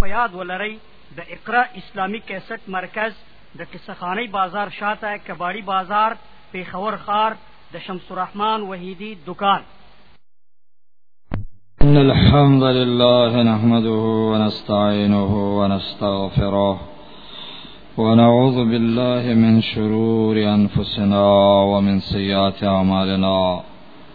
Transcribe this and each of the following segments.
په یاد ولرئ د اقرا اسلامی کیسټ مرکز د قصخانی بازار شاته کباړی بازار پیښور خار د شمس الرحمن وحیدی دکان ان الحمد لله نحمده ونستعينه ونستغفره ونعوذ بالله من شرور انفسنا ومن سيئات اعمالنا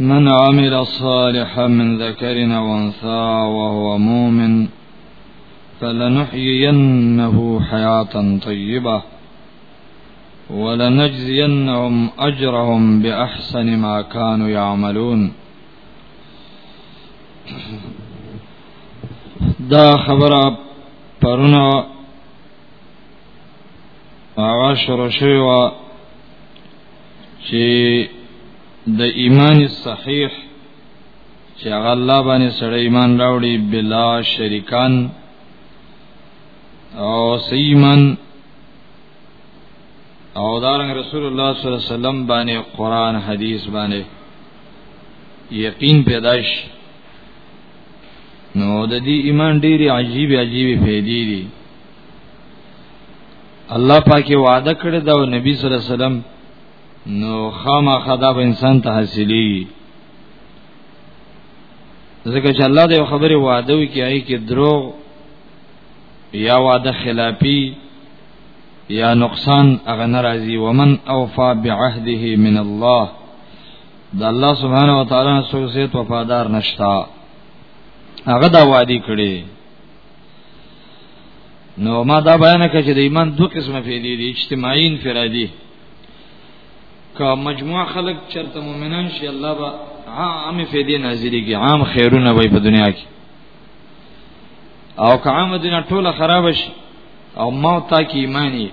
من عمل صالحا من ذكر أو أنثى وهو مؤمن فلنحيينه حياة طيبة ولنجزينهم أجرهم بأحسن ما كانوا يعملون دا خبر برنا هغه شروع شوه چې د ایمان صحیح چې هغه الله باندې سره ایمان راوړي بلا شریکان او سیمن او دارنګ رسول الله صلی الله علیه وسلم باندې قران حدیث باندې یقین پیدائش نو د دې ایمان ډېری عجیب عجیب فائدې دي الله پاکي وعده کړی دا نبی صلی الله علیه وسلم نو خامہ خدا به انسان ته حاصلې ځکه چې الله د خبرې وعده وکړي کې دروغ یا وعده خلافی یا نقصان اغه ناراضي ومن اوفا بعهده من الله د الله سبحانه و تعالی سره سیت وفادار نشتا هغه دا وادي کړي نو ما دا بیان کړ چې د ایمان دوه قسمه فیدې دي اجتماعي انفرادي که مجموعه خلق چرته مؤمنان شي الله به عام فیدې نازلې کی عام خیرونه وي په دنیا کې او که عام دنیا ټوله خراب شي او موت تا کې ایمانی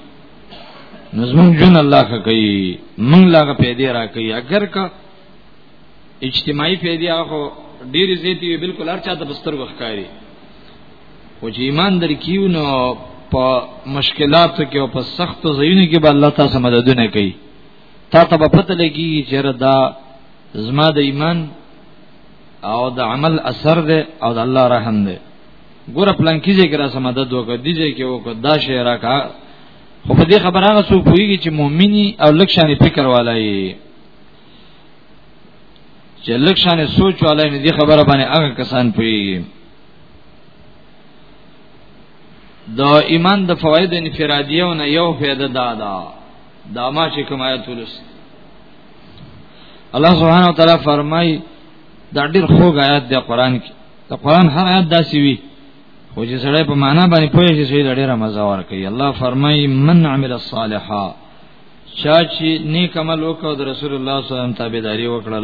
نظم جن الله کا کوي من لاغه پیدې را کوي اگر که اجتماعي پیدې هغه ډېری زیاتی وي بالکل هر چا ته بستر وخکاری او چې ایمان درکیو نو په مشکلاتو کې او په سخت ځایونو کې به الله تاسو مددونه کوي تا ته په پته لګي چې دا زما د ایمان او د عمل اثر دی او د الله رحم دی ګوره پلان کیږي کرا سم مدد وکړه دیږي کې وکړه دا شی راکا خو په دې خبره هغه څوک پوهیږي چې مؤمنی او لکشانې فکر والای چې لکشانې سوچ والای نه دې خبره باندې هغه کسان پوهیږي د ایمان د فواید انفرادیه نه یو فائدہ دا دا دا ما چې کوم آیت ولس الله سبحانه و تعالی فرمای دا ډیر خوږ آیات دی قران کې دا قران هر آیات داسې وی خو چې سړی په معنا باندې پوه شي سړي ډیره مزه ورکوي الله فرمای من عمل الصالحا چا چې نیک عمل وکړ د رسول الله صلی الله علیه وسلم تابعداري وکړه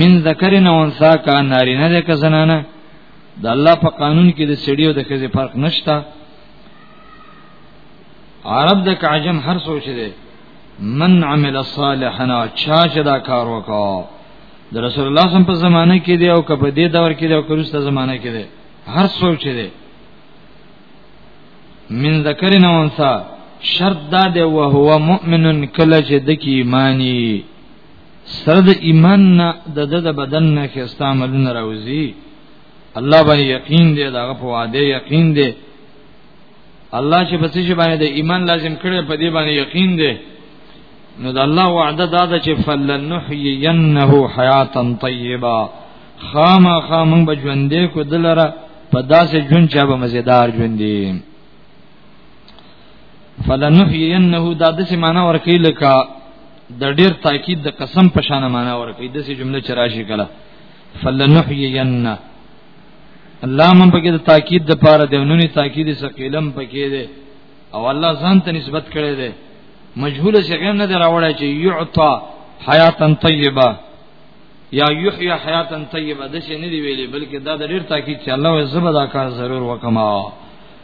من ذکر نه انسا کا ناری نه ده که زنانه د الله په قانون کې د سړي او د ښځې فرق نشته عرب د کعجم هر سوچ دی من عمل صالحا چا چې دا کار وکاو د رسول الله صم په زمانه کې دی او کبه دې دور کې دی او کروسته زمانه کې دی هر څوک چې دی من ذکر نه ونسا شرط دا دی او هو مؤمن کله چې د کی ایمانی سره د ایمان نه د د د بدن نه کې استعمالونه راوځي الله باندې یقین دی دا په وعده یقین دی الله چې په څه باندې د ایمان لازم کړي په دې باندې یقین دی نو د الله وعده دا ده چې فلنحینه حیاتا طیبه خامہ خامن بجوندې کو دلره په داسې جون چا به مزیدار ژوندې فلنحینه دا د څه معنی ورکی لکه د ډیر تاکید د قسم په شان معنا ورکړي د سې جمله چرآشي کله فلنحيين الله من پکې د تاکید د پاره د نونې تاکید ثقيلم پکې ده او الله ځان ته نسبت کړي ده مجهول څنګه نه دراوړای چې يعطى حياتا طيبه یا یحیی حیاتا طیبه د څه نه دی ویلي بلکې دا د ډیر تاکید چې الله یې زبدا کار ضرور وکما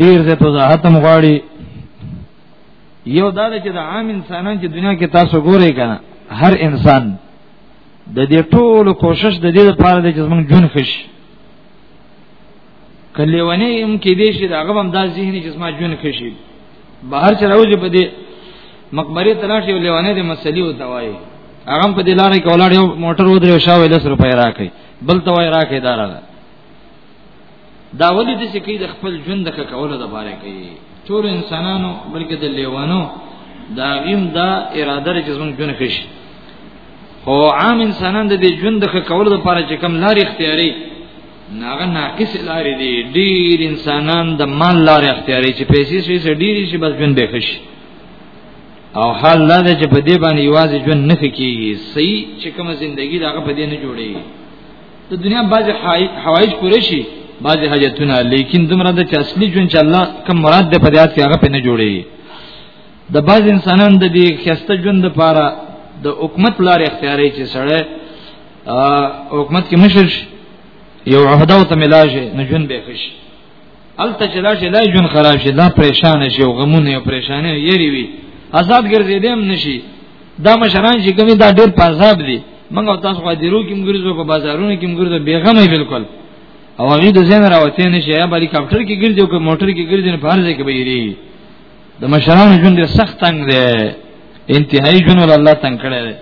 ډیر زه ته زهاتم غواړي یو دا چې د عام انسانان چې دنیا کې تاسو ګورئ کنه هر انسان د دې ټول کوشش د دې لپاره دی چې موږ جون خش کله ونی هم کې دې شي دا غوم دا ذهن چې ما جون خشي بهر چې راوځي په دې مقبره تلاش یو لیوانه د مسلې او توای هغه په دې لارې کولاړ یو موټر ودرې شاوې 10 روپۍ راکې بل توای راکې دارا دا ولې د سکی د خپل ژوند د کولو د باره کوي ټول انسانانو بلکې د لیوانو دا غیم دا اراده لري چې زمونږ ژوند خش او عام انسانان د دې ژوند د کولو لپاره چې کم لارې اختیاري ناغه ناقص لارې دي ډیر انسانان د مال لارې اختیاري چې پیسې شي سړي ډیر شي بس ژوند به خش او حال دا ده چې په دې باندې یوازې ژوند نه کیږي صحیح چې کومه ژوندۍ دا په دې نه جوړي د دنیا بعض حوایج پوره شي بعض حاجتونه لیکن دمر د اصلي ژوند چې الله کوم مراد د پدیات کې هغه په نه جوړي د بعض انسانان د دې خسته ژوند لپاره د حکومت لار اختیاري چې سړی حکومت کې مشر یو عہده او تملاشه نه ژوند به خوشي الته چې دا شي دا جون خراب شي دا پریشان شي او غمونه او پریشانه یری وي آزاد ګرځیدم نشي دا مشران چې کومي دا ډېر پازاب دي منګه تاسو خو دیرو کې مګرځو په بازارونو کې مګرځو بیغمه بالکل او هغه د زین راوته نشي یا بلی کاپټر کې ګرځي او موټر کې ګرځي نه فارزه کې بیری د مشران ژوند سخت تنگ دی انتهایی ژوند الله تنگ کړی دی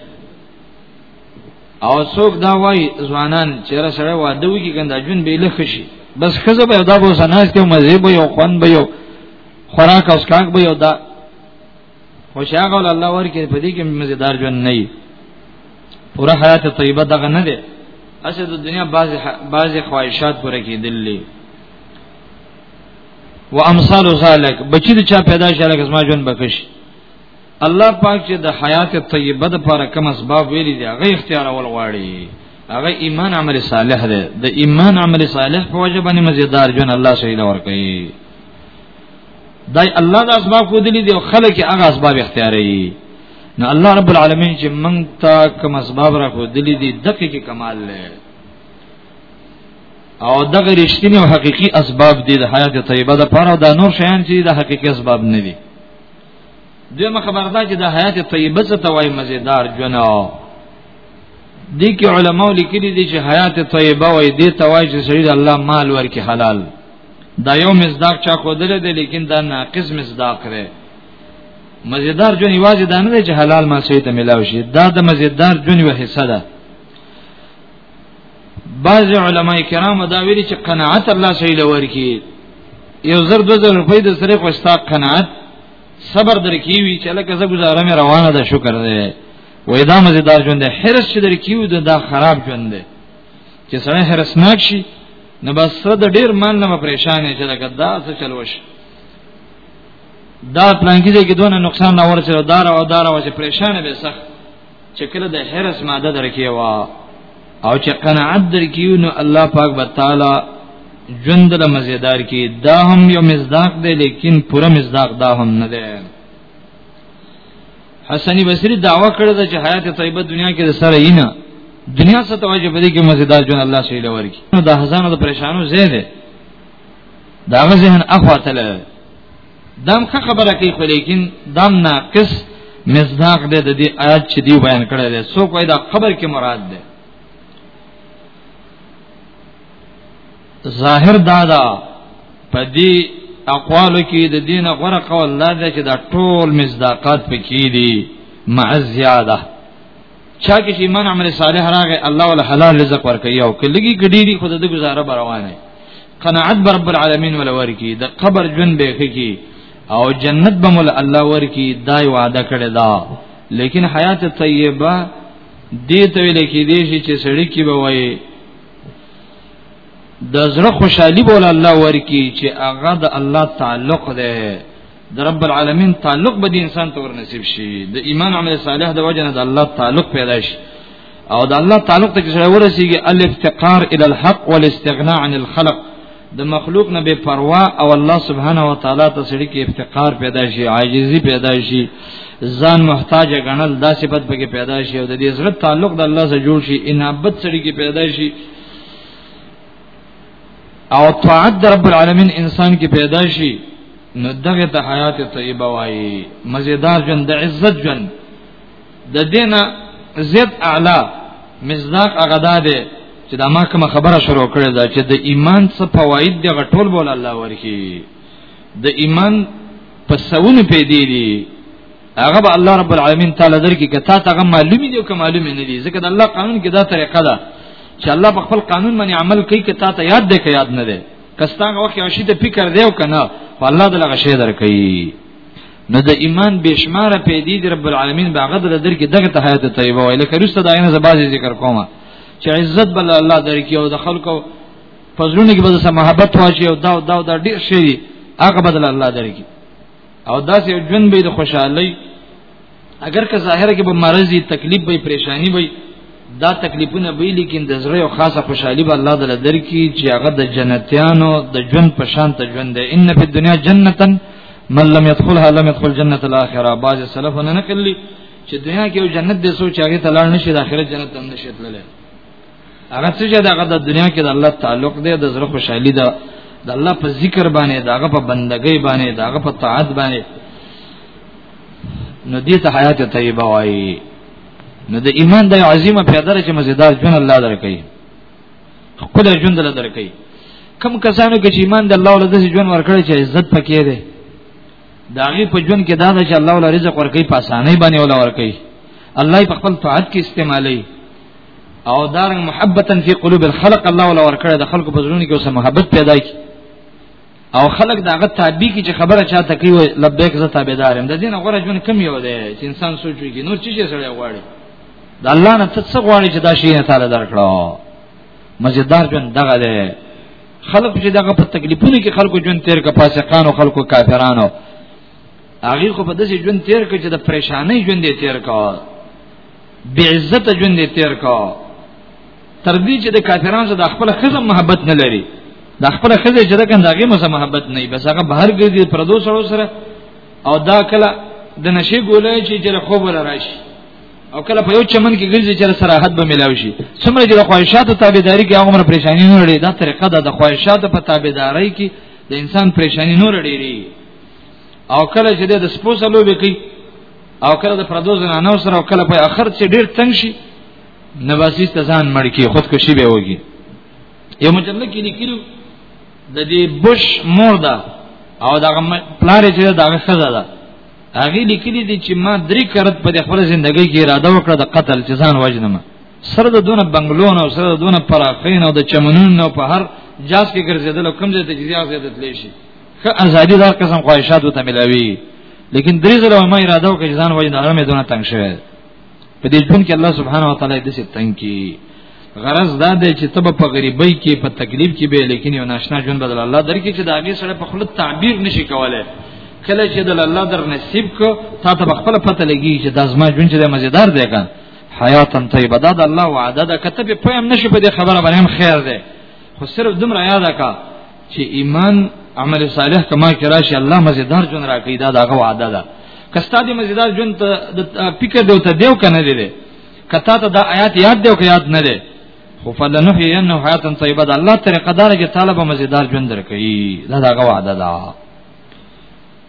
او څوک دا وای ځوانان چې را سره واده وکي کنده جون به لخ شي بس خزه به دا به سناس ته مزه به یو خوان به یو خوراک او سکاک به یو دا خوشاله ول الله ورکه په دې کې مزیدار جون نه وي پورا حیات طیبه دغه نه ده اسه د دنیا بعض بعض خواهشات پوره کېدلې و امثال ذلک بچی د چا پیدا شاله کسما جون بکش الله پاک چې د حیات طیبه د لپاره کوم اسباب ویلي دي هغه اختیار اول غواړي هغه ایمان عمل صالح دی د ایمان عمل صالح په وجه باندې مزیدار جون الله شهید ورکړي دای الله د اسباب خو دي او خلک هغه اسباب اختیاري نو الله رب العالمین چې مونږ ته کوم اسباب را خو دي دي دغه کې کمال لري او دغه رښتینی او حقيقي اسباب دي د حیات طیبه د پاره او د نور شیان چې د حقيقي اسباب نه دي دیمه خبره ده چې د حیات طیبه څه توای مزیدار جنا دي کې علما لیکلي دي چې حیات طیبه وای دي توای چې سړي د الله مال ورکی حلال دا یو مصداق چا کو درې دي لیکن دا ناقص مصداق دی مزیدار جون یوازې دا نه دی چې حلال ما سي ته ملاوي شي دا د مزیدار جون یو حصہ ده بعض علما کرام دا ویلي چې قناعت الله صحیح لور کی یو زر دو زر روپۍ د سره خوستا قناعت صبر درکې وی چې لکه زه گزاره مې روانه ده شکر دې وې دا مزیدار ژوند ده حرس چې درکې و دا خراب ژوند ده چې سره حرس ناک شي نو بس سره د ډیر مان نه پریشان شي لکه دا څه چلوش دا پلان کې دونه نقصان نه ورچره دار او دار او چې پریشان به سخت چې کله د حرس ماده درکې وا او چې قناعت درکې نو الله پاک به تعالی ژوند له مزیدار کې دا هم یو مزداق دی لیکن پوره مزداق دا هم نه دی حسن بصری دعوا کړې ده چې حیات طیبه دنیا کې سره یې نه دنیا څخه توجه بده کې مزیدار ژوند الله شي لور کې نو د هزانو د پریشانو زیاده داغه ذهن اخواته دام ښه خبره کوي خو لیکن دام ناقص مصداق دی د دې آیات چې دی بیان کړی دی سو کوی دا خبر کې مراد ده ظاهر دادا په دې اقوالو کې د دینه غره قول لا ده چې دا ټول مصداقات پکې دي مع زیاده چا کې چې من عمل صالح راغی الله ول حلال رزق ورکړي او کلهږي ګډيري خود د گزاره روانه قناعت برب العالمین ولا ورکی د قبر جون به کی او جنت به مول الله ورکی دای وعده کړی دا لیکن حیات طیبه دې ته ویل کې دې شي چې سړی کې به وای د زړه خوشحالي بول الله ورکی چې هغه د الله تعلق ده د رب العالمین تعلق به د انسان ته ورنصیب شي د ایمان عمل صالح د وجه نه د الله تعلق پیدا شي او د الله تعلق ته چې ورسیږي الافتقار الى الحق والاستغناء عن الخلق د مخلوق نه بے پروا او الله سبحانه و تعالی ته سړي کې افتقار پیدا شي عاجزي پیدا شي ځان محتاج غنل دا صفت پکې پیدا شي او د دې زړه تعلق د الله سره جوړ شي انابت سړي کې پیدا شي او طاعت در رب العالمین انسان کې پیدا شي نو دغه ته حیات طیبه وایي مزیدار ژوند د عزت ژوند د دینه زیات اعلی مزداق هغه ده چې دا ما کوم خبره شروع کړې ده چې د ایمان څخه فواید دی غټول بول الله ورکی د ایمان په سونه پیدا دي هغه به الله رب العالمین تعالی درکې کته تا هغه معلومی دی او که معلومی نه دی ځکه د الله قانون کې دا طریقه ده چې الله په خپل قانون باندې عمل کوي که تا ته یاد دی که یاد نه دی کستانګه وخت یو شی ته فکر دی او کنه الله دې لغه شی درکې نو د ایمان بشمار پیدې دی رب العالمین باغه در درکې دغه ته حیات طیبه وای لکه رسته دا نه زبازي ذکر کومه چې عزت بل الله درکې او د خلکو فضلونه کې به سم محبت واچي او دا دا دا ډیر شي هغه بدل الله درکې او داسې ژوند به د خوشحالي اگر که ظاهر کې به مرضی تکلیف به پریشانی وي دا تکلیفونه به لیکن د زړه او خاصه خوشحالي به الله تعالی درکې چې هغه د جنتیانو د ژوند په شان ته ژوند دی ان په دنیا جنتن من لم يدخلها لم يدخل جنت الاخره بعض سلفونه نقل چې دنیا کې یو جنت د سوچ هغه تلل نشي د اخرت جنت هم نشي تللی هغه څه چې دغه د دنیا کې د الله تعلق دی د زړه خوشحالي ده د الله په ذکر باندې دغه په بندګۍ باندې دغه په طاعت باندې نو دې ته حیات طیبه وایي نو د ایمان د عظیمه پیدر چې مزیدار جون الله درکې خپل جون دل درکې کم کسانو کې چې ایمان د الله ولدا سي جون ورکړي چې عزت پکې ده داغي په جون کې دا چې الله ول رزق ورکې په اسانۍ باندې ول ورکې الله په خپل طاعت کې استعمالي او دار محبتا فی قلوب الخلق الله ولا ورکړه د خلکو په زړونو کې اوسه محبت پیدا کی او خلک داغه تابع کی چې خبره چاته کوي لبیک زه تابعدار يم د دین غره جون کم یو دی چې انسان سوچوي کې نور چی شي سره غواړي د الله نه څه غواړي چې دا شی نه تعالی درکړو مزیدار جون دغه دی خلک چې دغه په تکلیفونو کې خلکو جون تیر کا فاسقانو خلکو کافرانو هغه خو په داسې جون تیر کې چې د پریشانې جون دی تیر کا بی عزت ژوند تیر کا تر دې چې د کافرانو سره د خپل خزم محبت نه لري د خپل خزه چې د کنداغه مزه محبت نه بس هغه بهر ګرځي پردو سره سره او دا کله د نشي ګولای چې جره خوب ولا راشي او کله په یو چمن کې ګرځي چې سراحت به ملاوي شي څومره چې د خواهشاتو تابعداري کې هغه پریشانی نه لري دا طریقه ده د خواهشاتو په تابعداري کې د انسان پریشانی نه لري او کله چې د سپوسلو به کوي او کله د پردو زنانو سره او کله په اخر چې ډیر تنگ شي نباسي ته ځان مړ کی خودکشي به وږي یو مجله کې لیکلو د دې بش مور ده او دا پلار چې دا خزه ده هغه لیکلي دي چې ما درې کرت په خپل ژوندۍ کې اراده وکړه د قتل چې ځان وژنم سره د دونه بنگلون او سره د دونه پراخین او د چمنون او په هر جاس کې ګرځیدل کوم ځای ته جزیا زیادت لشي که ازادي دا قسم خواهشات ته ملاوي لیکن درې زره ما اراده وکړه ځان وایي نه مې دونه تنگ شوه په دې ژوند کې الله سبحانه و تعالی دې ستنګ کی غرض دا دی چې تب په غریبۍ کې په تکلیف کې به لیکن یو ناشنا ژوند بدل الله درکې چې دا هغه سره په خپل تعبیر نشي کولای کله چې د الله در نصیب کو تا ته خپل پته لګي چې د ازما ژوند چې مزیدار دی کان حیاتن طیبه دا د الله وعده ده کته په پم نشي په دې خبره باندې خیر ده خو صرف دومره یاد کا چې ایمان عمل صالح کما کې راشي الله مزیدار جون راکړي دا دغه وعده ده کستا دې مزیدار جون ته فکر دی ته دیو کنه دی کتا ته دا آیات یاد دیو که یاد نه دی خو فلنحینه حیاتن طیبه ده الله طریقه دار چې طالب مزیدار جون درکړي دا دغه وعده ده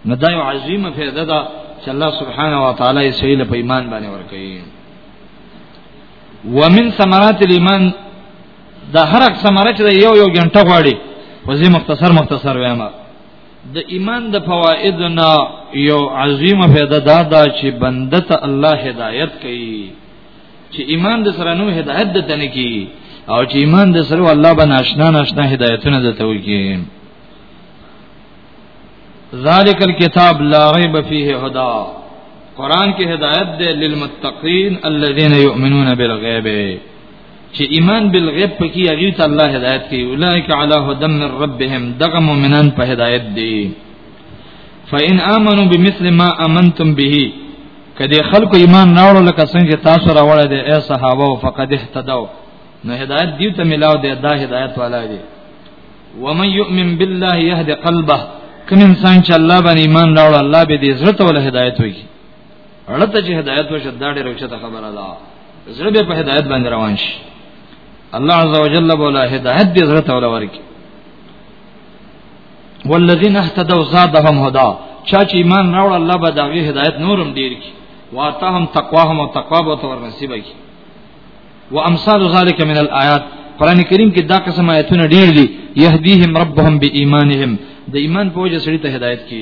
نو دا یو عظیمه فائدہ ده چې الله سبحانه و تعالی یې سهیل په ایمان باندې ورکړي ومن ثمرات الايمان دا هر څه سمره چې یو یو غنټه غواړي وزي مختصر مختصر وایم د ایمان د فواید نه یو عظیمه فائدہ دا دا چې بنده ته الله هدایت کوي چې ایمان د سره نو هدایت د تنه کی او چې ایمان د سره الله به ناشنا ناشنا هدایتونه دته وکي ذالک الكتاب لا ریب فیه هدا قران کې هدایت ده للمتقین الذين يؤمنون بالغیب چې ایمان بالغیب پکې هغه ته الله هدایت کوي اولئک علی هدى من ربهم دغه مؤمنان په هدایت دي فإن آمنوا بمثل ما آمنتم به کدی خلکو ایمان راوړل لکه څنګه تاسو راوړل دي اے صحابه فقد اهتدوا نو هدایت دیو ته ملاو دی دا هدایت والا دی ومن يؤمن بالله يهد قلبه کوم انسان چې الله باندې ایمان راوړل الله به دې زړه ته ول هدایت وکړي اړته چې هدایت وشه دا ډېر اوچته خبره ده زړه به په هدایت باندې روان شي الله عز وجل بولا هدایت دې زړه ته ورکړي والذین اهتدوا زادهم هدا چا چې ایمان راوړ الله به دا وی هدایت نورم ډیر کی واتهم تقواهم او تقوا به تور نصیب کی وامثال ذلک من الآیات قران کریم کې دا قسم آیتونه ډیر دي يهديهم ربهم بإيمانهم د ایمان په وجه سړي ته هدایت کی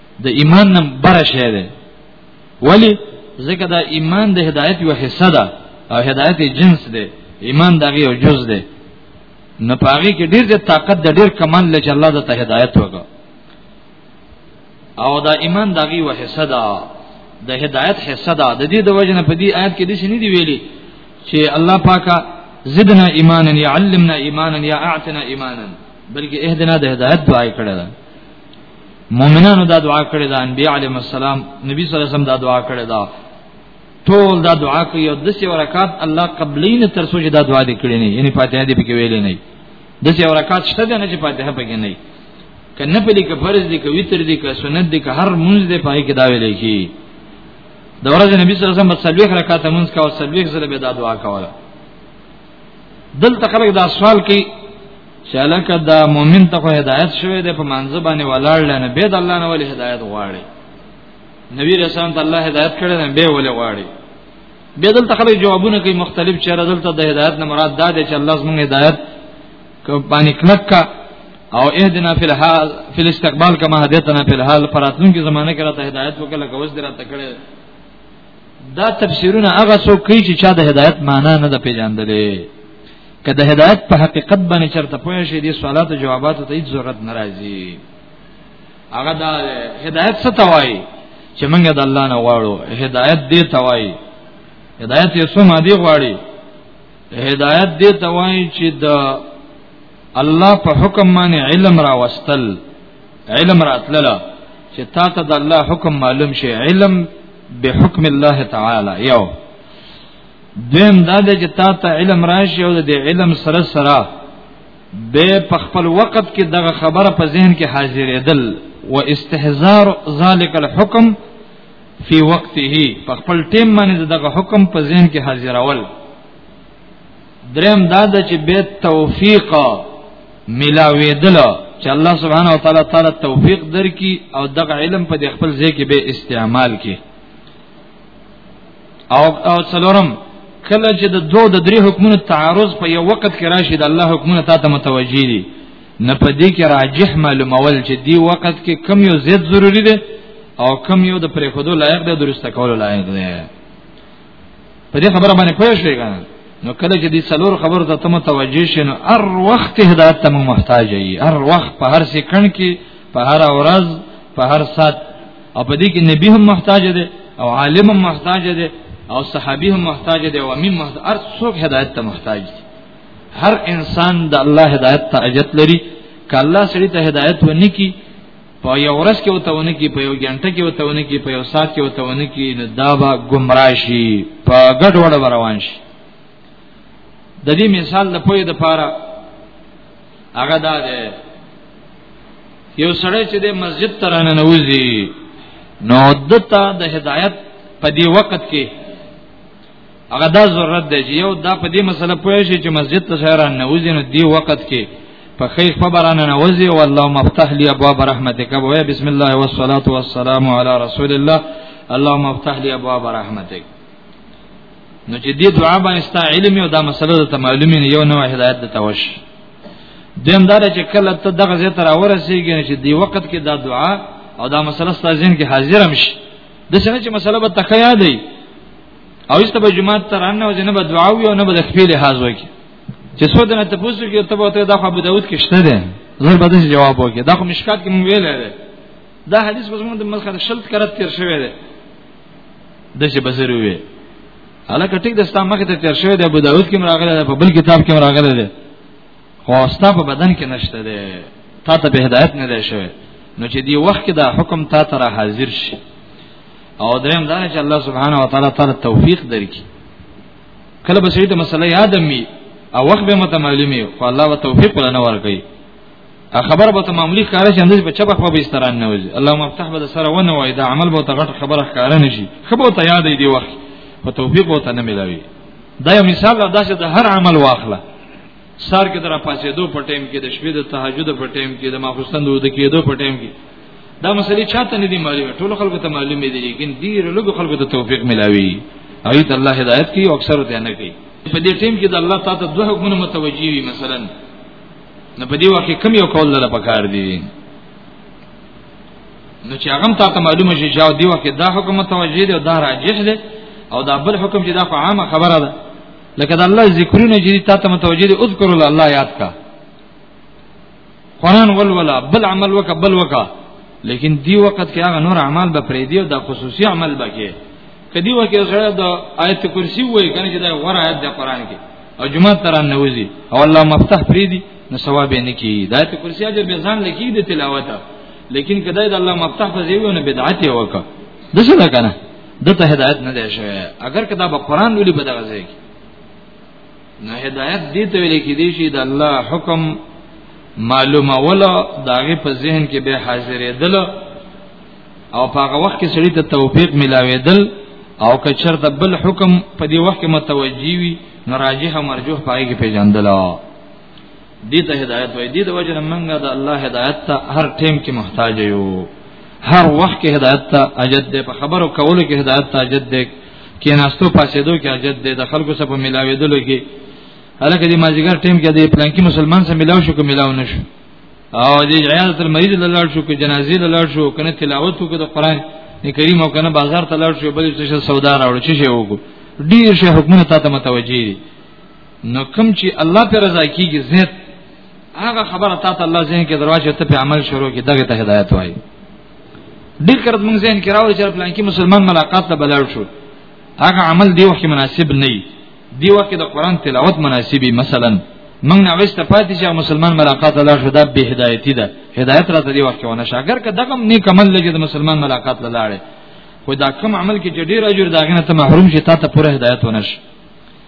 د ایمان نم بره شی دی ولی ځکه دا ایمان د هدایت یو حصہ ده او هدایت جنس دی ایمان دغه یو جز دی نه پاره کې ډیر د طاقت د ډیر کمال لچ الله د ته هدایت وکړه او دا ایمان دغه یو حصہ ده د هدایت حصہ ده د دې د وجه نه په دې آیت کې د شنې دی ویلي چې الله پاکه زدنا ایمانا یا علمنا ایمانا یا اعتنا ایمانا بلکې اهدنا د هدایت دعای کړه مؤمنانو دا دعا کړې ده انبیاء علیهم السلام نبی صلی الله علیه وسلم دا دعا کړې ده ټول دا دعا کوي او د سی ورکات الله قبلین تر سوچ دا دعا دې کړې نه یعنی فاتحه دې پکې ویلې نه د سی ورکات شته نه چې فاتحه پکې نه کنه په دې کې فرض دې کې وتر دې کې سنت دې کې هر منځ دې پای کې دا ویلې شي د ورځې نبی صلی الله علیه وسلم په سلوخ رکعات منځ کا او سلوخ زله به دا دعا کوله دلته خلک دا سوال کوي چې الکه دا مؤمن ته هدایت شوی دی په منځ باندې ولاړ لنه به د الله نه ولې هدایت غواړي نبی رسول الله الله هدایت کړی نه به ولې غواړي به دلته خلک جوابونه کوي مختلف چې دلته د هدایت نه مراد دا دی چې الله زموږ هدایت کو باندې کلک کا او اهدنا فی الحال فی الاستقبال کما هدیتنا فی الحال فراتون کی زمانه کې راته هدایت وکړه کوس دراته کړی دا تفسیرونه هغه څوک کوي چې چا د هدایت معنا نه ده پیژندلې که د هدایت په حقیقت باندې چرته پوه شي دي سوالات او جوابات ته هیڅ ضرورت ناراضي هغه دا هدایت څه توای چې موږ د الله نه غواړو هدایت دې توای هدایت یې څو مادي غواړي هدایت دې توای چې د الله په حکم باندې علم راوستل علم راتللا چې تا ته د الله حکم معلوم شي علم به حکم الله تعالی یو دیم دا د چې تا ته علم راشي او د علم سره سره به په خپل وخت کې دغه خبره په ذهن کې حاضرېدل و استحزار ذالک الحکم فی وقته په خپل ټیم باندې دغه حکم په ذهن کې حاضرول دریم دا د چې به توفیق ملاویدل چې الله سبحانه وتعالى تعالی توفیق درکې او دغه علم په خپل ځای کې به استعمال کې او او څلورم کله چې د دوه د درې حکمونو تعارض په یو وخت کې راشي د الله حکمونه تاسو متوجي دي نه په دې کې راجح معلومول چې دی وخت کې کم یو زیات ضروری دی او کم یو د پرې خودو لایق دی درسته کولو لایق دی په دې خبره باندې پوه شئ کنه نو کله چې دې څلور خبرو ته تم توجه شې نو هر وخت هدایت ته محتاج یې هر وخت په هر سکند کې په هر ورځ په هر سات او په دې کې نبی هم محتاج دی او عالم هم محتاج دی او صحابي هم محتاج دی او امین محتاج هر څوک هدایت ته محتاج دی هر انسان د الله هدایت ته اجت لري ک الله سړي ته هدایت ونی کی په یو ورځ کې وتهونه کې په یو غنټه کې وتهونه کې په یو ساعت کې وتهونه کې نو دا به گمراه شي په ګډ وډ روان شي د دې مثال د پوی د پاره هغه دا ده یو سړی چې د مسجد ترانه نوځي نو دته د هدایت په دې وخت کې هغه دا ضرورت دی چې یو دا په دې مسله پوه شي چې مسجد ته شهران نه وځي نو دی وخت کې په خیر خبران نه وځي او الله مفتح لي ابواب رحمتک او بسم الله والصلاه والسلام علی رسول الله الله مفتح لي ابواب رحمتک نو چې دې دعا باندې ستا علم او دا مسله ته معلومه نه یو نو هدایت د توش دیم دار چې کله ته دغه زه تر اورسیږي چې دی وخت کې دا دعا او دا مسله ستا ذهن کې حاضر هم شي د څنګه چې مسله به تخیا دی او ایسته به جمعات تر ان او جنب دعا وی او نه به خپل لحاظ وکي چې څو دنه ته پوسو کې ته به دا خو ابو داود کې شته ده زر به جواب وکي دا خو مشکات کې مونږ ویل ده دا حدیث به زموږ د مخه شلت کرت تیر شوی ده د چې بصری وی الکه ټیک د اسلام مخه ته تیر شوی ده ابو داود کې مراغله ده په بل کتاب کې مراغله ده خو ستا په بدن کې نشته دی تا ته به هدایت نه دی شوی نو چې دی وخت کې دا حکم تا ته را حاضر شي او دریم دا چې الله سبحانه و تعالی تعالی توفیق درکړي کله به سړي ته مسله یاد می او وخت به متمعلومي خو الله و توفیق ولا نه ورکړي خبر به معمولی ښکار شي انداز به چا په به استران نه وځي الله مفتح به سره ونه وای دا عمل به غټ خبره ښکار نه شي خبره ته یاد دی وخت په توفیق به ته نه ملاوي دا یو مثال دا چې د هر عمل واخله سار کې تر پاسې دو په ټیم کې د شپې د تهجد په ټیم کې د ماخستن د کېدو په ټیم کې دا مسلې چاته نه دي معلومه ټول خلکو ته معلومه دي لیکن ډیر لږ خلکو ته توفیق ملاوي هغه ته الله هدایت کوي او اکثر ته نه کوي په دې ټیم کې د الله تعالی ته دوه حکمونه متوجي وي مثلا نه په دې وخت کې کم یو کول لره پکار دي نو چې هغه ته معلومه شي چې دی وخت دا حکم متوجي دی او دا راجح دی او دا بل حکم چې دا عامه خبره ده لکه د الله ذکرونه چې تا ته متوجه دي اذكر الله الله یاد کا قران ولولا بل عمل وک بل وک لیکن دی وخت کې هغه نور اعمال به پرې دی او د خصوصي عمل به کې کدی وکه سره د آیت کرسی وای کنه چې دا ور آیت د قران کې او جمعه تران نوځي او الله مفتح پرې دی نو ثواب نه کی د آیت کرسی اجر به ځان لکی د تلاوت لیکن کدی د الله مفتح په زیونه بدعت وکړه دسه کنه دته هدایت نه دی شوی اگر کدا به قران ولي به دغه ځای نه هدایت دې ته ویل کې دي چې د الله حکم معلومه ولا داغه په ذهن کې به حاضرې دل او په هغه وخت کې سړی ته توفیق ملاوي دل او که چرته بل حکم په دې وخت کې متوجي وي نو راجح او مرجوح پای کې پیژندل دې ته هدایت وای دې د وجه منګه د الله هدایت ته هر ټیم کې محتاج یو هر وخت کې هدایت ته اجد دې په خبرو کولو کې هدایت ته اجد دې کې ناستو پاسېدو کې اجد دې د خلکو سره په ملاوېدلو کې هرکه دې ماجګر ټیم کې دې پلان کې مسلمان سره ملاو شو کې ملاو نشو او دې عیادت المریض لاله شو کې جنازې لاله شو کنه تلاوت وکړه د قران کریم او کنه بازار ته لاړ شو بل څه سودا راوړ چې شی وګو ډیر شی حکومت ته متوجي دي نو کوم چې الله پر رضا کیږي زه هغه خبره تا ته الله زین کې دروازه ته په عمل شروع کې دغه ته هدایت وایي ډیر کرت مونږ زین کې راوړي چې پلان کې مسلمان ملاقات ته بلل شو هغه عمل دی وخت مناسب نه دی وخت د قران تلاوت مناسبي مثلا مونږ نه وسته پاتې چې مسلمان ملاقات لا شو دا به هدایتي ده هدایت راته دی وخت ونه شاګر که دغه نیک عمل لګي د مسلمان ملاقات لاله خو دا کم عمل کې چې ډیر اجر داغه نه ته محروم شي تا ته پوره هدایت ونه شي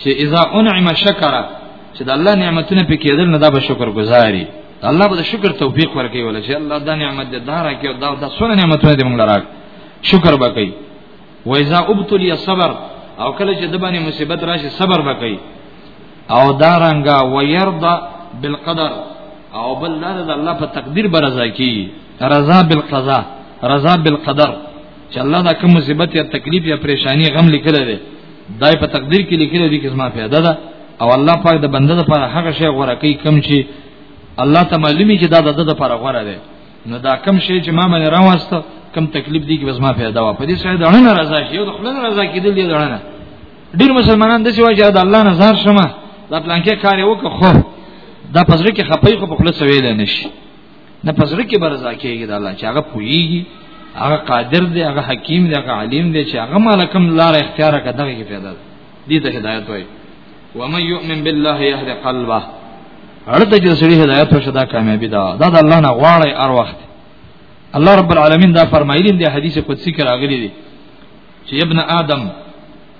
چې اذا انعم شکر چې د الله نعمتونه په کېدل نه دا به شکر گزاري الله به شکر توفیق ورکړي ولا چې الله دا نعمت دې دارا کې دا د سونه نعمتونه دې موږ لراک شکر وکړي و اذا ابتلي صبر او کله چې د باندې مصیبت راشي صبر وکړي او دارنګا ويرضى بالقدر او بل لاره د الله په تقدیر برزا کی رضا بالقضاء رضا بالقدر چې الله دا کوم مصیبت یا تکلیف یا پریشانی غم لیکل دی دای په تقدیر کې لیکل دي چې زما پیدا ده او الله پاک د بنده لپاره هغه شی غوړه کوي کوم چې الله ته معلومي چې دا د ده لپاره غوړه ده نو دا کوم شی چې ما باندې راوسته کوم تکلیف دی کې بس ما پیدا و په دې سره دړنه رضا شي او خپل رضا کې دې دړنه ډیر مسلمانان د څه وجه د الله نظر شمه دا پلانکه کار یو که خو دا پزړه کې خپې خو په خپل سویل نشي نه پزړه کې برزا کېږي د الله چې هغه پويږي هغه قادر دی هغه حکیم دی هغه علیم دی چې هغه مالکم لار اختیار کړه دغه کې پیدا دي ته هدایت وای و من یؤمن بالله یهد قلبه ارته چې سړي هدایت وشه دا کامیابی ده دا د الله نه غواړي هر وخت الله رب العالمین دا فرمایلی دی حدیث قدسی کې راغلی دی چې ابن آدم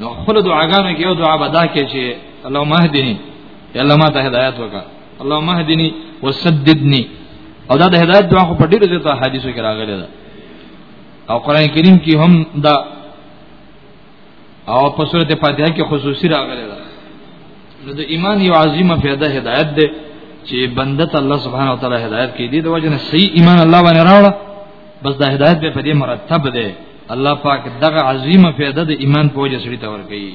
نو خپل دعاګانو کې یو دعا بدا کې چې الله مهدني یا الله ما ته هدایت وکړه الله مهدني وسددني او دا د هدایت دعا خو په ډیرو ځایو حدیثو کې راغلي ده او قران کریم کې هم دا او په سورته فاتحه کې خصوصي راغلي ده نو د ایمان یو عظیمه فائدہ هدایت ده چې بنده ته الله سبحانه وتعالى هدایت کوي د وجه نه صحیح ایمان الله باندې راوړه بس دا هدایت به په دې مرتب ده الله پاک دغه عظیمه فائدہ د ایمان په وجه سړي تور کوي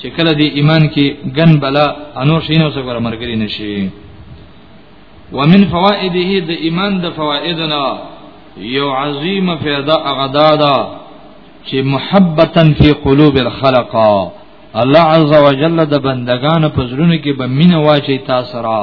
چې کله دی ایمان کې ګن بلا انور شینو سره ور مرګري نشي ومن فوائده د ایمان د فوائدنا یو عظیم فیدا اغدادا چې محبتا فی قلوب الخلق الله عز وجل د بندگان په زړونو کې به مینه واچي تاسو را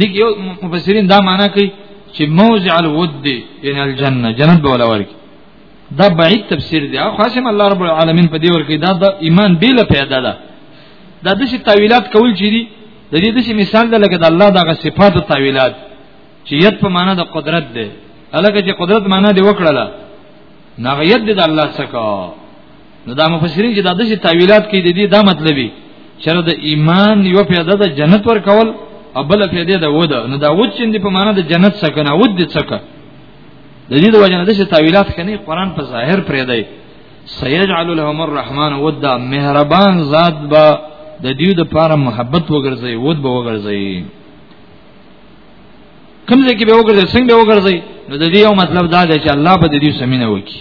دغه یو مفسرین دا معنا کوي چې موضع الود یعنی الجنه جنت به ولا ورکی دا بعید تفسیر دی او خاصم الله رب العالمین په دې ورکی دا د ایمان بیل پیدا ده دا د شي تعویلات کول چي دي د دې د شي مثال ده لکه د الله دغه صفات او تعویلات چې یت په معنا د قدرت ده الکه چې قدرت معنا دی وکړه نه یت د الله څخه نو دا مفسرین چې دا د تعویلات کې د دې دا مطلبي چې د ایمان یو پیدا د جنت ور کول او بل پیدا د وده نو دا وڅ چې په معنا د جنت څخه نه ود څخه د دې د وجه نه د تعویلات کني قران په ظاهر پرې دی سيجعل لهم الرحمن ودا مهربان ذات با د دې د پاره محبت وګرځي ود به وګرځي کوم ځای کې به وګرځي څنګه به وګرځي نو د دې یو مطلب دا دی چې الله په دې سمینه وکړي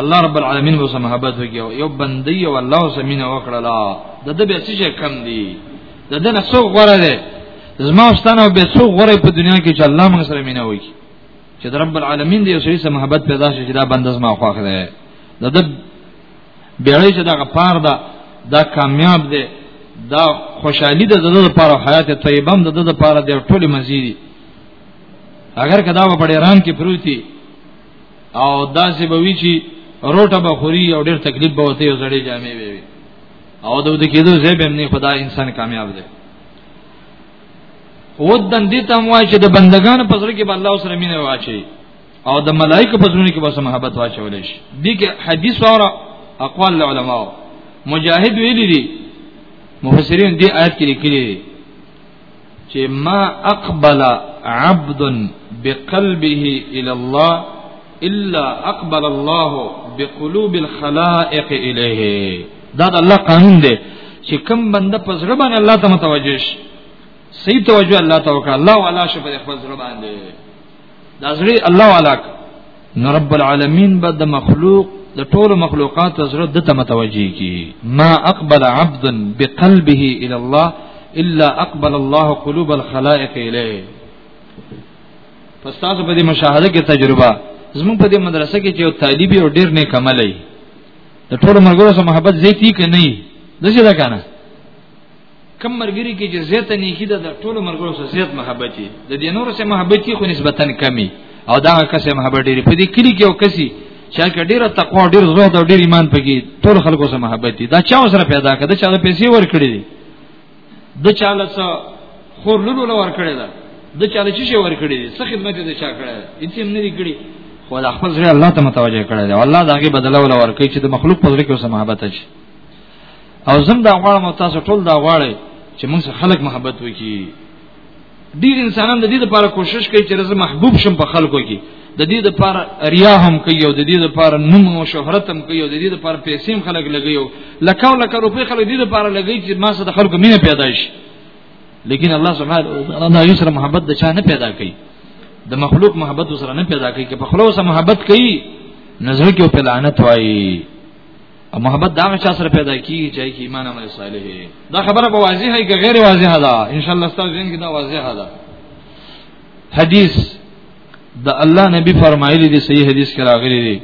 الله رب العالمین به محبت وکيو یو بندي او الله سمینه وکړه لا د دې به څه کم دی د دې نه څو غره ده زما واستانه به څو غره په دنیا کې چې الله موږ سره مینه وکي چې د رب العالمین دی او سې محبت پیدا شي چې دا بنده زما خوښ ده د دې بیړې چې دا غفار ده دا کامیاب ده دا خوشحالي ده د دې لپاره حیات طیبه هم د دې لپاره د ټولې مزيدي اگر کدا په ایران کې پروتي او داسې به وی چې روټه به خوري او ډېر تکلیف به وته زړې جامې وي او د دې کېدو زه به نه خدای انسان کامیاب دی ودن دي تم وای چې د بندگانو په سر کې به الله سره مینه واچي او د ملائکه په زړه کې به سم محبت واچول شي دي کې حدیث او اقوال علماء مجاهد ویلي دي مفسرین دې آیت کې لیکلي چې ما اقبل عبد بقلبه الى الله الا اقبل الله بقلوب الخلائق اليه دا د الله قانون دی چې کوم بنده په زړه باندې الله ته متوجه شي صحیح توجه الله ته وکړه الله ولا شي په خپل زړه باندې دا زړه الله والا نو رب العالمین به د مخلوق د ټولو مخلوقات زړه د ته متوجي کی ما اقبل عبد بقلبه الى الله الا اقبل الله قلوب الخلائق الیه پس تاسو په دې مشاهده کې تجربه زموږ په دې مدرسه کې چې یو طالب یو ډیر نه کملای د ټولو مرګو سره محبت زیاتی کني دغه ځکه نه کم مرګري کې چې زیات نیکی ده د ټولو مرګرو سره زیات محبت دي د دې نور سره محبت خو نسبتا کمی او دا کسه محبت ډېری په دې کلی کې او کسي چې کې ډېره تقوا ډېر زهد او ډېر ایمان پکې ټول خلکو سره محبت دي دا چا سره پیدا کړ دا چا د پیسې ور کړې دي د چا له څو خور لولو لور کړې ده د چا له چی ور کړې دي څه خدمت دې چا کړې ده هیڅ هم نه کړې خو د خپل ځای الله ته متوجه کړې ده الله داګه بدلا ولور کوي چې د مخلوق په ځای کې سره محبت شي او زم دا غواړم تاسو ټول دا غواړئ چې موږ سره خلک محبت وکړي ډیر انسانان د دې لپاره کوشش کوي چې زه محبوب شم په خلکو کې د دې لپاره ریا هم کوي او د دې لپاره نوم او شهرت هم کوي او د دې لپاره پیسې هم خلک لګي او لکه او لکه روپې خلک دې لپاره لګي چې ما سره د خلکو مینه پیدا شي لیکن الله سبحانه و تعالی دا یو سره محبت د چا نه پیدا کوي د مخلوق محبت سره نه پیدا کوي که په خلوص محبت کوي نظر کې په لعنت وایي او محبت دا چا سره پیدا کیږي چې کی ایمان عمل صالح دا خبره به واضحه وي که غیر واضحه ده ان شاء الله ستاسو ذهن کې دا واضحه ده حدیث د الله نبی فرمایلی دی صحیح حدیث کې راغلی دی